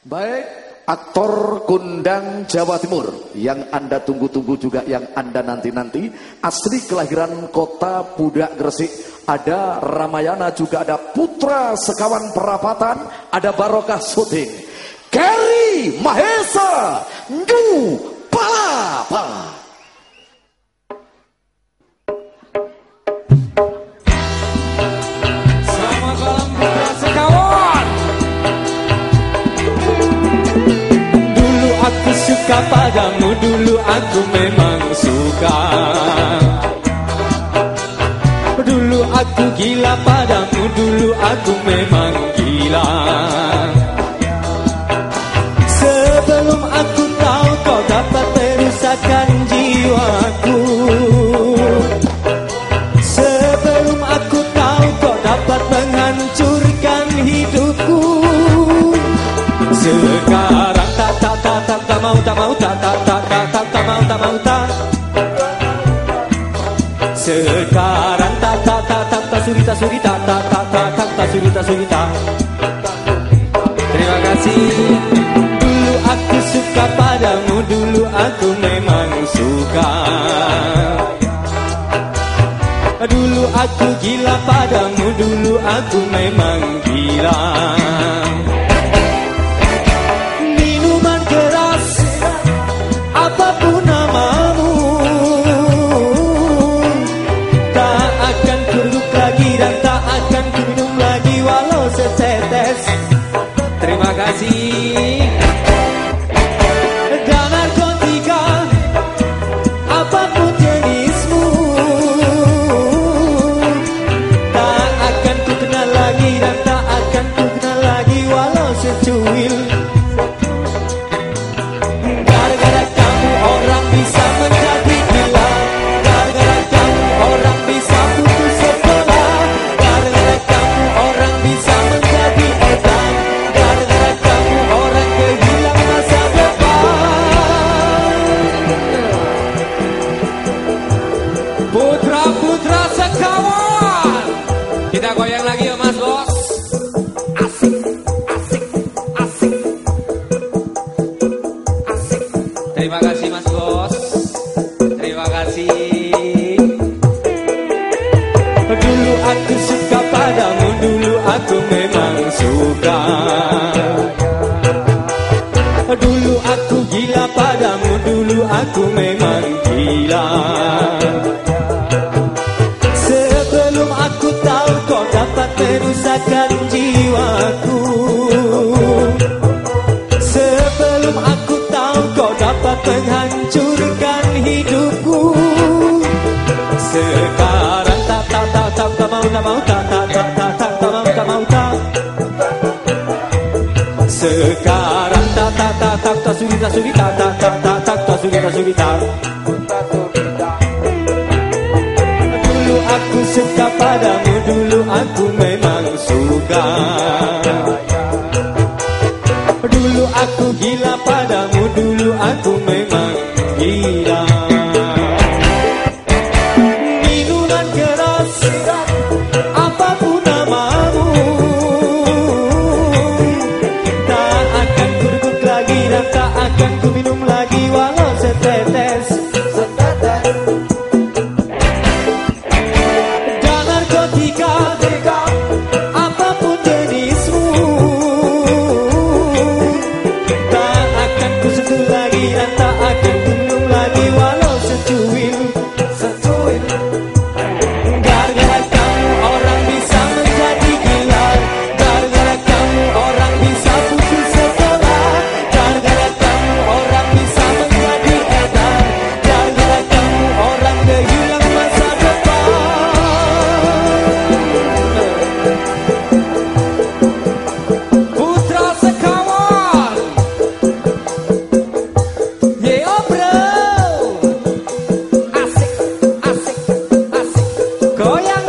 Baik, aktor kundang Jawa Timur. Yang Anda tunggu-tunggu juga yang Anda nanti-nanti. Asli kelahiran kota Pudak Gresik. Ada Ramayana juga ada Putra Sekawan Perapatan ada Barokah Suting Kerry Mahesa Ndu Palapa suka padamu dulu aku memang suka. Dulu aku gila padamu dulu aku memang tak mau tak mau tak sekarang tak tak tak tak tak suri tak suri tak tak tak tak tak tak suri tak suri tak terima kasih. Dulu aku suka padamu dulu aku memang suka. Dulu aku gila padamu dulu aku memang gila Dulu aku gila padamu? Dulu aku memang gila. Sebelum aku tahu kau dapat merusakkan jiwaku. Sebelum aku tahu kau dapat menghancurkan hidupku. Sekarang tak tak tak tak tak mau tak mau. tasugi tasugi ta ta ta ta ta tasugi tasugi ta. Dulu aku suka padamu dulu aku memang suka. Dulu aku gila padamu dulu 거야.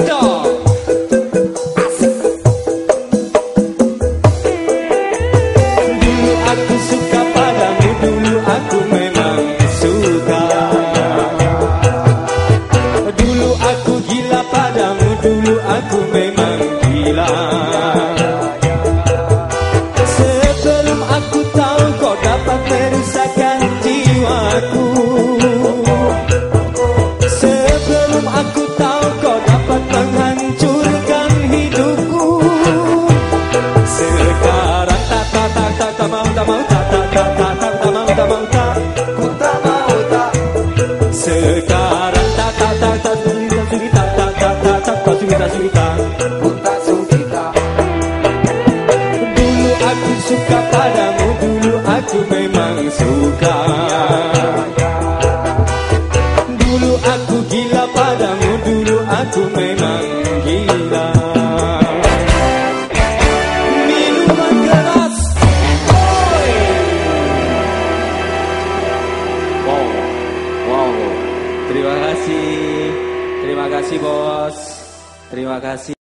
Kasih. Terima kasih bos. Terima kasih